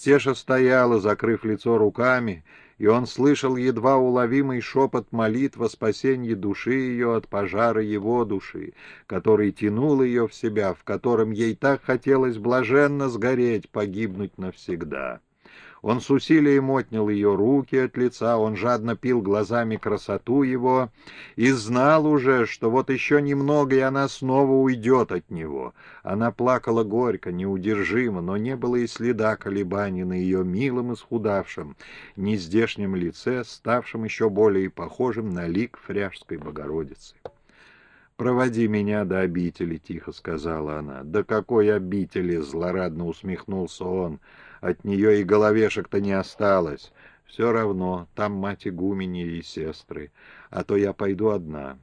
Стеша стояла, закрыв лицо руками, и он слышал едва уловимый шепот молитв о спасении души ее от пожара его души, который тянул ее в себя, в котором ей так хотелось блаженно сгореть, погибнуть навсегда. Он с усилием отнял ее руки от лица, он жадно пил глазами красоту его и знал уже, что вот еще немного, и она снова уйдет от него. Она плакала горько, неудержимо, но не было и следа колебаний на ее милом и схудавшем, нездешнем лице, ставшем еще более похожим на лик фряжской Богородицы. «Проводи меня до обители», — тихо сказала она. «До какой обители?» — злорадно усмехнулся он. От нее и головешек-то не осталось. Все равно, там мать игумени и сестры, а то я пойду одна.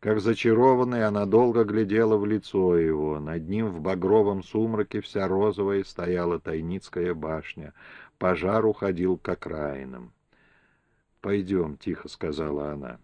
Как зачарованная, она долго глядела в лицо его. Над ним в багровом сумраке вся розовая стояла Тайницкая башня. Пожар уходил к окраинам. «Пойдем», — тихо сказала она.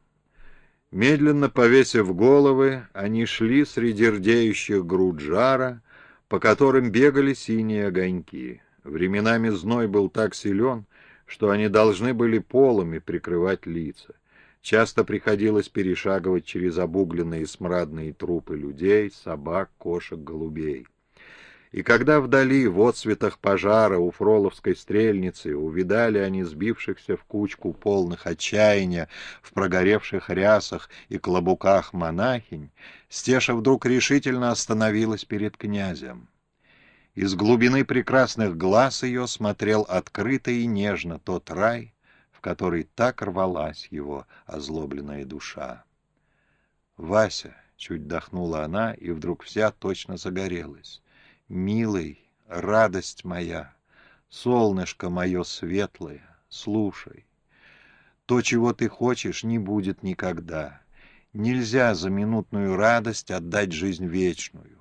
Медленно повесив головы, они шли среди рдеющих груд жара, по которым бегали синие огоньки. Временами зной был так силен, что они должны были полами прикрывать лица. Часто приходилось перешагивать через обугленные смрадные трупы людей, собак, кошек, голубей. И когда вдали, в отсветах пожара у Фроловской стрельницы, увидали они сбившихся в кучку полных отчаяния в прогоревших рясах и клобуках монахинь, Стеша вдруг решительно остановилась перед князем. Из глубины прекрасных глаз ее смотрел открыто и нежно тот рай, в который так рвалась его озлобленная душа. «Вася!» — чуть дохнула она, и вдруг вся точно загорелась. «Милый, радость моя, солнышко мое светлое, слушай. То, чего ты хочешь, не будет никогда. Нельзя за минутную радость отдать жизнь вечную.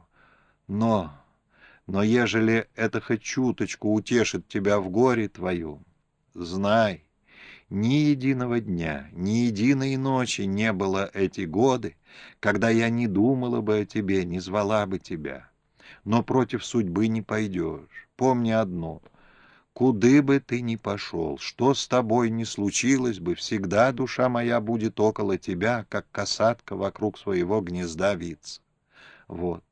Но но ежели это хоть чуточку утешит тебя в горе твоем, знай, ни единого дня, ни единой ночи не было эти годы, когда я не думала бы о тебе, не звала бы тебя. Но против судьбы не пойдешь. Помни одно — Куды бы ты ни пошел, что с тобой ни случилось бы, всегда душа моя будет около тебя, как касатка вокруг своего гнезда виться. Вот.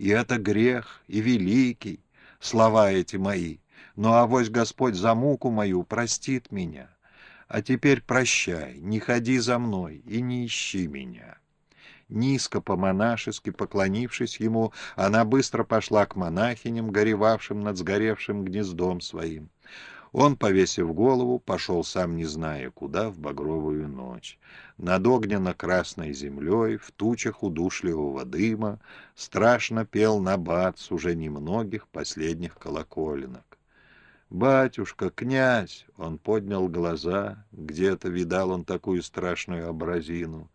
И это грех, и великий, слова эти мои. Но авось Господь за муку мою простит меня. А теперь прощай, не ходи за мной и не ищи меня». Низко по-монашески поклонившись ему, она быстро пошла к монахиням, горевавшим над сгоревшим гнездом своим. Он, повесив голову, пошел сам не зная куда в багровую ночь. Над огненно-красной землей, в тучах удушливого дыма, страшно пел набат с уже немногих последних колоколенок. «Батюшка, князь!» — он поднял глаза, где-то видал он такую страшную образину.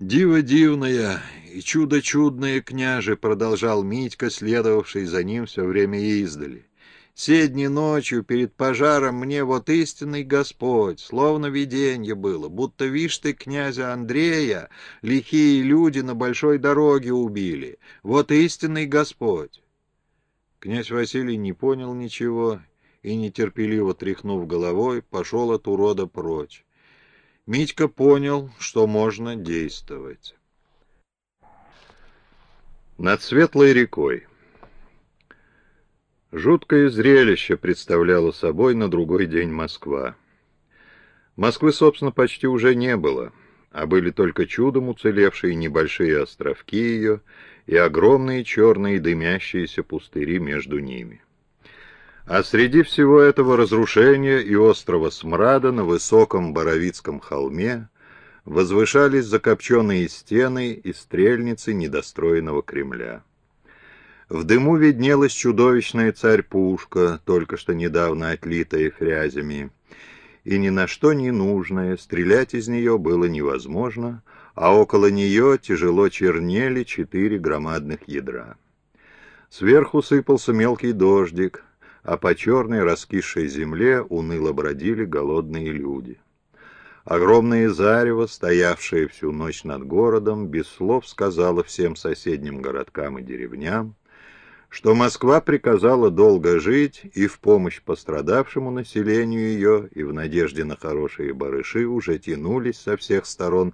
«Диво дивное и чудо чудное, княже!» — продолжал Митька, следовавший за ним все время издали. Седни ночью перед пожаром мне вот истинный Господь, словно виденье было, будто, вишь ты, князя Андрея, лихие люди на большой дороге убили. Вот истинный Господь. Князь Василий не понял ничего и, нетерпеливо тряхнув головой, пошел от урода прочь. Митька понял, что можно действовать. Над светлой рекой Жуткое зрелище представляло собой на другой день Москва. Москвы, собственно, почти уже не было, а были только чудом уцелевшие небольшие островки ее и огромные черные дымящиеся пустыри между ними. А среди всего этого разрушения и острого смрада на высоком Боровицком холме возвышались закопченные стены и стрельницы недостроенного Кремля. В дыму виднелась чудовищная царь-пушка, только что недавно отлитая фрязями. И ни на что не нужное, стрелять из нее было невозможно, а около нее тяжело чернели четыре громадных ядра. Сверху сыпался мелкий дождик, а по черной раскисшей земле уныло бродили голодные люди. Огромное зарево, стоявшее всю ночь над городом, без слов сказала всем соседним городкам и деревням, что Москва приказала долго жить и в помощь пострадавшему населению ее, и в надежде на хорошие барыши уже тянулись со всех сторон